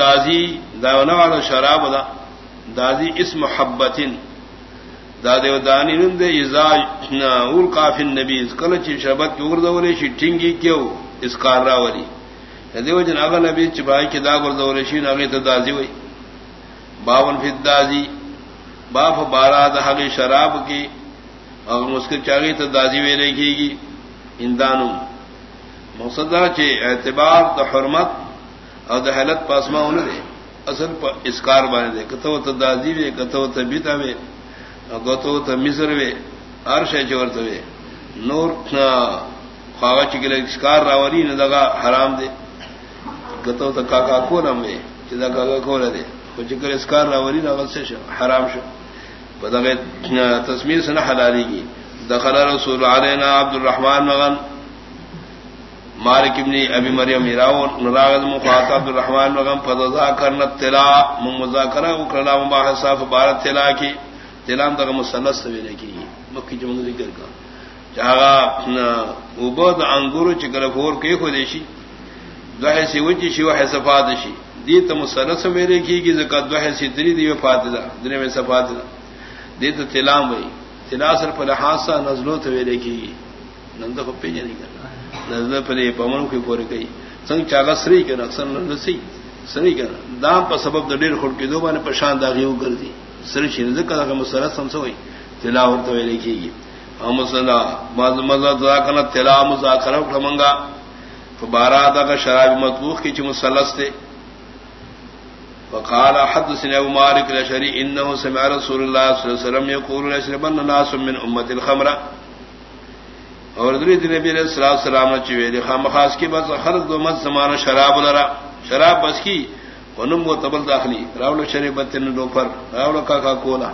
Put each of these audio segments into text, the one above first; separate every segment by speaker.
Speaker 1: دازی داونا والا شراب دا. دادی اس محبت دادے دانی نند اول کافی نبی اس کل چی شربت کی اردولی شی ٹنگی کیو، اس کار راولی دیو جن اگر نبی چپائی کی دا گردولی شی ناگی تو دازی ہوئی باون فی دازی. باف بارہ دہاگی شراب کی، اور مسکر چاگی تو دازی وے رکھے گی. اندانو مقصدہ چی اعتبار تو حرمت اور دہلت پاسما انہیں دے اصل پا اسکار بانے دے کتو تو دازی وے کتو تو بیتا وے گتو تو مصر وے ہر شے چورت وے نور خواہ چکل اسکار راولی نے لگا حرام دے کتو تو کاکا کو نم وے چدا کاکا کو نہ دے چکر اسکار راولی نہ سے شو؟ حرام شو. بدغے تصویر سے نہ حلالی کی دخل رسول علینا عبد الرحمن مغن مالک ابن ابی مریم میراو نراغد مخاطب عبد الرحمن مغن فضا کرنا تلا من مذاکرہ اکرنا مباحثہ فبارت تلا کی تلام تک مسلس سویرے کی، مکی جمع ذکر کا۔ جہاں اوبد انگور چکر فور کے خو دیشی دوہے سی وجی شی وحی صفات شی۔ دی مسلس میرے کی کی زکات دوہے سی دری دی وفات دا دنے میں صفات دا۔ دی تو تلام وئی۔ تلا سر پر حادثہ نزلو تو کی نند کو پی جانی کرنا۔ نظر پر پمن کی پور گئی سنگ چاگا سری کے نقصان نسی سری کے دام پر سبب دیر خود کی دو بانے پرشان داغی ہو کر دی سر شیر ذکر کا مسرت سم سوئی تلاوت تو لکھی گی۔ ہم مزہ دعا کرنا تلا مذاکرہ منگا۔ بارہ دا کا شراب مطبوخ کی چ مسلس تھے وقال حدثنا ابو مالك الاشعري انه سمع رسول الله صلى الله عليه وسلم يقول يشربن الناس من امه الخمر اور دری نبی علیہ الصلوۃ والسلام نے چویلے خام خاص کی بس ہر دو مت زمانہ شراب لرا۔ شراب بس کی ونم و تبل داخلی۔ راول شریبت نے دو پر راول کا کا کولا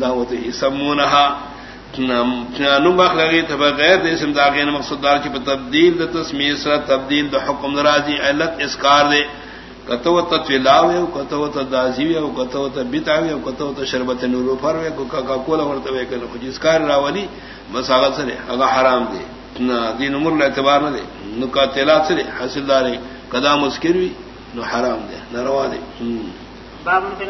Speaker 1: دعوت اسمونها نم بخ لگی تب غیر دے اسم داغین مقصود دار کی تبدیل د تسمیہ سر تبدیل د حکم ناراضی علت اسکار دے۔ کتو تلاوے کتو تازی او کتو تبتاوے او کتو ت شربت نور فر وے کو کا کولا ورتے وے کہ جس کار راولی مساغت سرے اگا حرام دے نہ دین عمر اعتبار نہ دے نو کا تلا سے حاصل دار قدام مسکر بھی نو حرام دے نہ روا دے باب